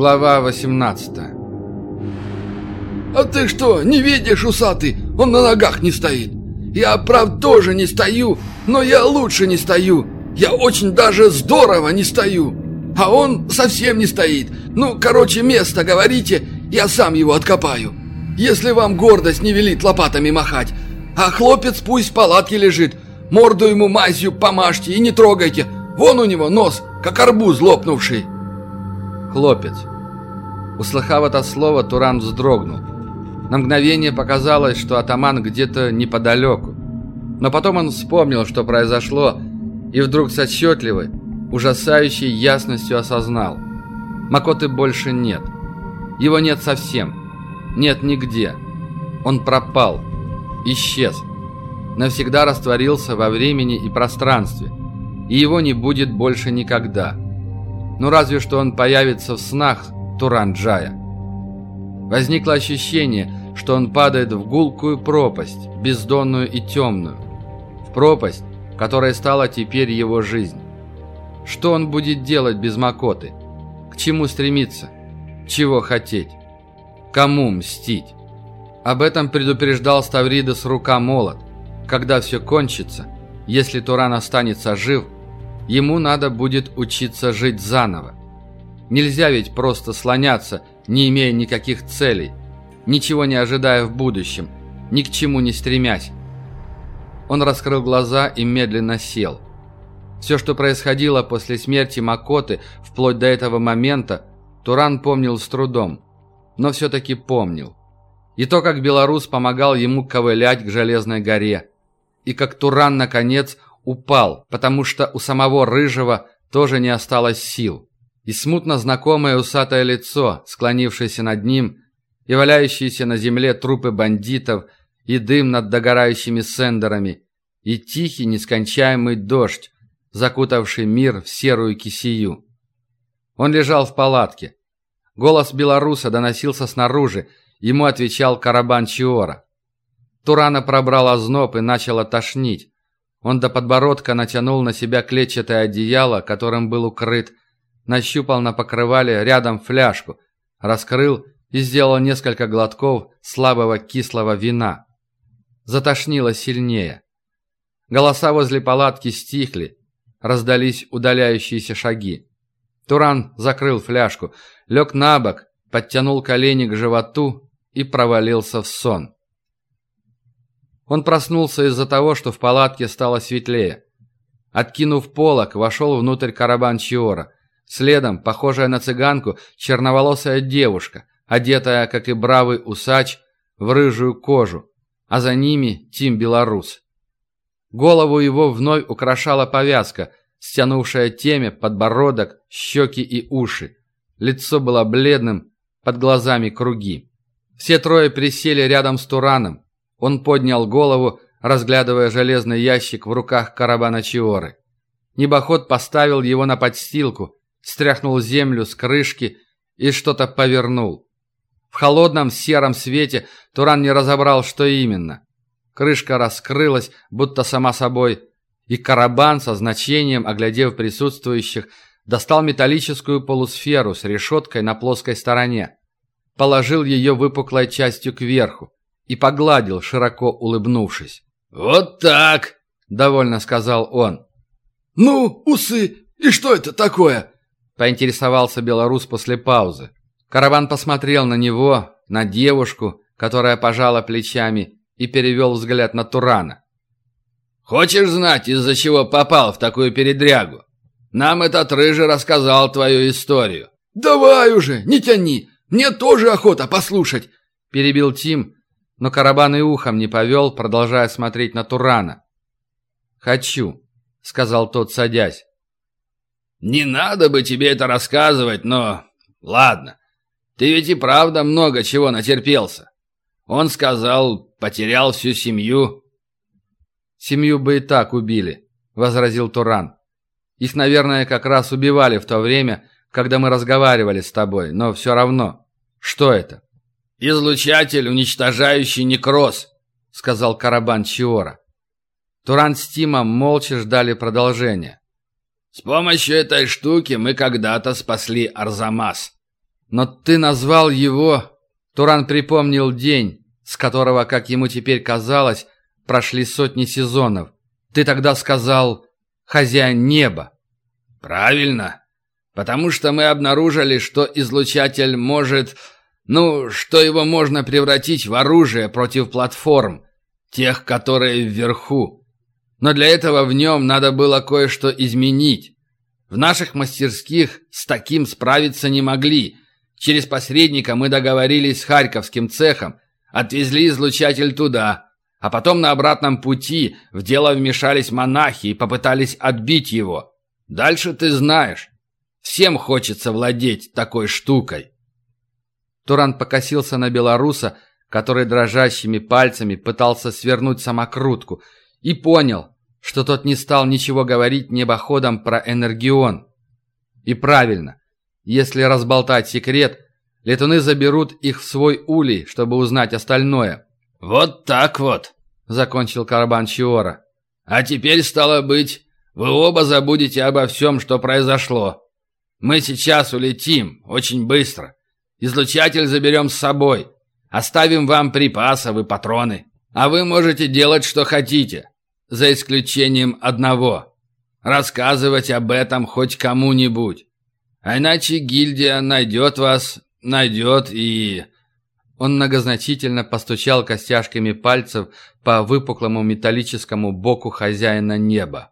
Глава 18 «А ты что, не видишь, усатый? Он на ногах не стоит. Я, правда, тоже не стою, но я лучше не стою. Я очень даже здорово не стою. А он совсем не стоит. Ну, короче, место говорите, я сам его откопаю. Если вам гордость не велит лопатами махать, а хлопец пусть в палатке лежит, морду ему мазью помажьте и не трогайте. Вон у него нос, как арбуз лопнувший». Хлопец. Услыхав это слово, Туран вздрогнул. На мгновение показалось, что атаман где-то неподалеку. Но потом он вспомнил, что произошло, и вдруг с отчетливой, ужасающей ясностью осознал. Макоты больше нет. Его нет совсем. Нет нигде. Он пропал. Исчез. Навсегда растворился во времени и пространстве. И его не будет больше никогда. Ну разве что он появится в снах Туран-Джая. Возникло ощущение, что он падает в гулкую пропасть, бездонную и темную. В пропасть, которая стала теперь его жизнь. Что он будет делать без Макоты? К чему стремиться? Чего хотеть? Кому мстить? Об этом предупреждал Ставридес рука молот. Когда все кончится, если Туран останется жив, ему надо будет учиться жить заново. Нельзя ведь просто слоняться, не имея никаких целей, ничего не ожидая в будущем, ни к чему не стремясь. Он раскрыл глаза и медленно сел. Все, что происходило после смерти Макоты, вплоть до этого момента, Туран помнил с трудом, но все-таки помнил. И то, как белорус помогал ему ковылять к Железной горе, и как Туран, наконец, упал, потому что у самого Рыжего тоже не осталось сил. И смутно знакомое усатое лицо, склонившееся над ним, и валяющиеся на земле трупы бандитов, и дым над догорающими сендерами, и тихий нескончаемый дождь, закутавший мир в серую кисию. Он лежал в палатке. Голос белоруса доносился снаружи, ему отвечал Карабан Чиора. Турана пробрал озноб и начал тошнить. Он до подбородка натянул на себя клетчатое одеяло, которым был укрыт, нащупал на покрывале рядом фляжку, раскрыл и сделал несколько глотков слабого кислого вина. Затошнило сильнее. Голоса возле палатки стихли, раздались удаляющиеся шаги. Туран закрыл фляжку, лег на бок, подтянул колени к животу и провалился в сон. Он проснулся из-за того, что в палатке стало светлее. Откинув полок, вошел внутрь карабан Чиора. Следом, похожая на цыганку, черноволосая девушка, одетая, как и бравый усач, в рыжую кожу, а за ними Тим Белорус. Голову его вновь украшала повязка, стянувшая теме, подбородок, щеки и уши. Лицо было бледным, под глазами круги. Все трое присели рядом с Тураном. Он поднял голову, разглядывая железный ящик в руках карабана Чиоры. Небоход поставил его на подстилку, стряхнул землю с крышки и что-то повернул. В холодном сером свете Туран не разобрал, что именно. Крышка раскрылась, будто сама собой, и Карабан со значением, оглядев присутствующих, достал металлическую полусферу с решеткой на плоской стороне, положил ее выпуклой частью кверху и погладил, широко улыбнувшись. «Вот так!» — довольно сказал он. «Ну, усы, и что это такое?» — поинтересовался белорус после паузы. Караван посмотрел на него, на девушку, которая пожала плечами, и перевел взгляд на Турана. «Хочешь знать, из-за чего попал в такую передрягу? Нам этот рыжий рассказал твою историю». «Давай уже, не тяни, мне тоже охота послушать», — перебил Тим, но Карабан и ухом не повел, продолжая смотреть на Турана. «Хочу», — сказал тот, садясь. «Не надо бы тебе это рассказывать, но... Ладно, ты ведь и правда много чего натерпелся. Он сказал, потерял всю семью. Семью бы и так убили, возразил Туран. Их, наверное, как раз убивали в то время, когда мы разговаривали с тобой, но все равно. Что это? Излучатель, уничтожающий некроз, сказал Карабан Чиора. Туран с Тимом молча ждали продолжения. С помощью этой штуки мы когда-то спасли Арзамас. Но ты назвал его... Туран припомнил день, с которого, как ему теперь казалось, прошли сотни сезонов. Ты тогда сказал «хозяин неба». Правильно. Потому что мы обнаружили, что излучатель может... Ну, что его можно превратить в оружие против платформ, тех, которые вверху. Но для этого в нем надо было кое-что изменить. В наших мастерских с таким справиться не могли. Через посредника мы договорились с Харьковским цехом, отвезли излучатель туда, а потом на обратном пути в дело вмешались монахи и попытались отбить его. Дальше ты знаешь. Всем хочется владеть такой штукой. Туран покосился на белоруса, который дрожащими пальцами пытался свернуть самокрутку, и понял, что тот не стал ничего говорить небоходом про Энергион. И правильно, если разболтать секрет, летуны заберут их в свой улей, чтобы узнать остальное. «Вот так вот», — закончил Карбан Чиора. «А теперь, стало быть, вы оба забудете обо всем, что произошло. Мы сейчас улетим, очень быстро. Излучатель заберем с собой. Оставим вам припасов и патроны. А вы можете делать, что хотите. За исключением одного. Рассказывать об этом хоть кому-нибудь. А иначе гильдия найдет вас, найдет и... Он многозначительно постучал костяшками пальцев по выпуклому металлическому боку хозяина неба.